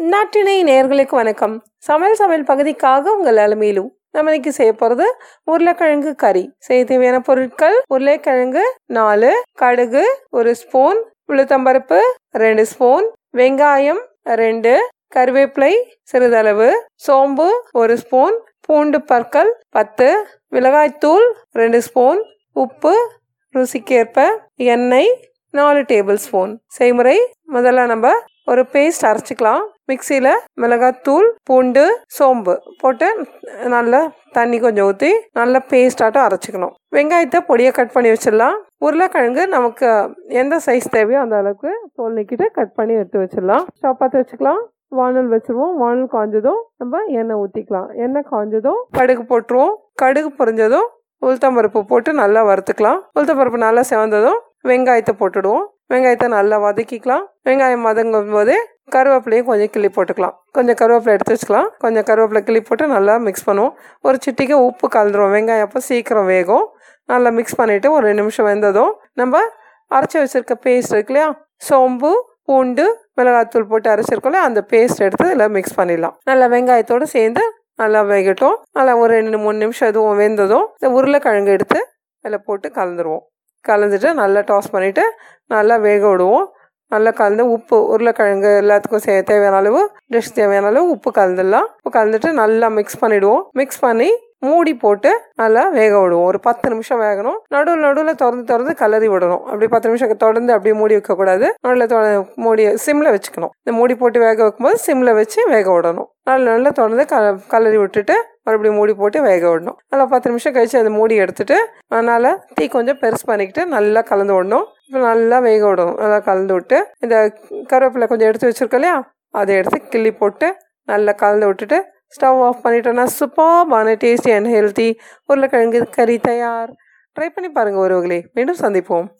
நாட்டினை நேர்களுக்கு வணக்கம். சமையல் சமையல் பகுதிக்காக உங்கள் அலமையிலும் நம்ம இன்னைக்கு செய்ய போகிறது உருளைக்கிழங்கு கறி. செய்ய தேவையான பொருட்கள் உருளைக்கிழங்கு நாலு கடுகு ஒரு ஸ்பூன் உளுத்தம்பருப்பு ரெண்டு ஸ்பூன் வெங்காயம் ரெண்டு கருவேப்பிலை சிறிதளவு சோம்பு ஒரு ஸ்பூன் பூண்டு பற்கள் பத்து மிளகாய்த்தூள் ரெண்டு ஸ்பூன் உப்பு ருசிக்கேற்ப எண்ணெய் நாலு டேபிள் ஸ்பூன் செய்முறை முதல்ல நம்ம ஒரு பேஸ்ட் அரைச்சிக்கலாம். மிக்சியில் மிளகாத்தூள் பூண்டு சோம்பு போட்டு நல்லா தண்ணி கொஞ்சம் ஊற்றி நல்லா பேஸ்டாட்டம் அரைச்சிக்கணும். வெங்காயத்தை பொடியை கட் பண்ணி வச்சிடலாம். உருளைக்கிழங்கு நமக்கு எந்த சைஸ் தேவையோ அந்த அளவுக்கு தோல் நீக்கிட்டு கட் பண்ணி எடுத்து வச்சிடலாம். சாப்பாத்து வச்சுக்கலாம். வானல் வச்சுருவோம். வானல் காஞ்சதும் நம்ம எண்ணெய் ஊற்றிக்கலாம் எண்ணெய் காஞ்சதும் கடுகு போட்டுருவோம். கடுகு பொரிஞ்சதும் உளுத்தம்பருப்பு போட்டு நல்லா வறுத்துக்கலாம். உளுத்தம்பருப்பு நல்லா செவந்ததும் வெங்காயத்தை போட்டுடுவோம். வெங்காயத்தை நல்லா வதக்கிக்கலாம். வெங்காயம் வதங்கும் போது கருவேப்பிலையும் கொஞ்சம் கிள்ளி போட்டுக்கலாம். கொஞ்சம் கருவேப்பிலை எடுத்து வச்சுக்கலாம். கொஞ்சம் கருவேப்பிலை கிள்ளி போட்டு நல்லா மிக்ஸ் பண்ணுவோம். ஒரு சிட்டிக்கு உப்பு கலந்துருவோம். வெங்காயம் அப்போ சீக்கிரம் வேகும். நல்லா மிக்ஸ் பண்ணிவிட்டு ஒரு ரெண்டு நிமிஷம் வெந்ததும் நம்ம அரைச்சி வச்சுருக்க பேஸ்ட் இருக்கு இல்லையா? சோம்பு பூண்டு மிளகாத்தூள் போட்டு அரைச்சிருக்கோம்ல அந்த பேஸ்ட் எடுத்து இதில் மிக்ஸ் பண்ணிடலாம். நல்லா வெங்காயத்தோடு சேர்ந்து நல்லா வேகட்டும். நல்லா ஒரு ரெண்டு மூணு நிமிஷம் எதுவும் வெந்ததும் இந்த உருளைக்கிழங்கு எடுத்து அதில் போட்டு கலந்துருவோம். கலந்துட்டு நல்லா டாஸ் பண்ணிவிட்டு நல்லா வேக விடுவோம். நல்லா கலந்து உப்பு உருளைக்கிழங்கு எல்லாத்துக்கும் சே தேவையான அளவு டிஷ் தேவையான அளவு உப்பு கலந்துடலாம். உப்பு கலந்துட்டு நல்லா மிக்ஸ் பண்ணிவிடுவோம் மிக்ஸ் பண்ணி மூடி போட்டு நல்லா வேக விடுவோம். ஒரு பத்து நிமிஷம் வேகணும். நடுவில் நடுவில் திறந்து திறந்து கலரி விடணும். அப்படி பத்து நிமிஷம் தொடர்ந்து அப்படியே மூடி வைக்கக்கூடாது. நடுவில் மூடி சிம்மில் வச்சுக்கணும். இந்த மூடி போட்டு வேக வைக்கும்போது சிம்மில் வச்சு வேக விடணும். நல்லா நல்லா தொடர்ந்து க கலரி விட்டுட்டு மறுபடியும் மூடி போட்டு வேக விடணும். நல்லா பத்து நிமிஷம் கழிச்சு அந்த மூடி எடுத்துட்டு அதனால் தீ கொஞ்சம் பெருசு பண்ணிக்கிட்டு நல்லா கலந்து விடணும். இப்போ நல்லா வேக விடணும். நல்லா கலந்து விட்டு இந்த கருவேப்பிலை கொஞ்சம் எடுத்து வச்சுருக்கோம் இல்லையா? அதை எடுத்து கிள்ளி போட்டு நல்லா கலந்து விட்டுட்டு ஸ்டவ் ஆஃப் பண்ணிட்டோன்னா சூப்பர்பான டேஸ்டி அண்ட் ஹெல்த்தி உருளைக்கிழங்கு கறி தயார். ட்ரை பண்ணி பாருங்கள் ஒருவர்களே மீண்டும் சந்திப்போம்.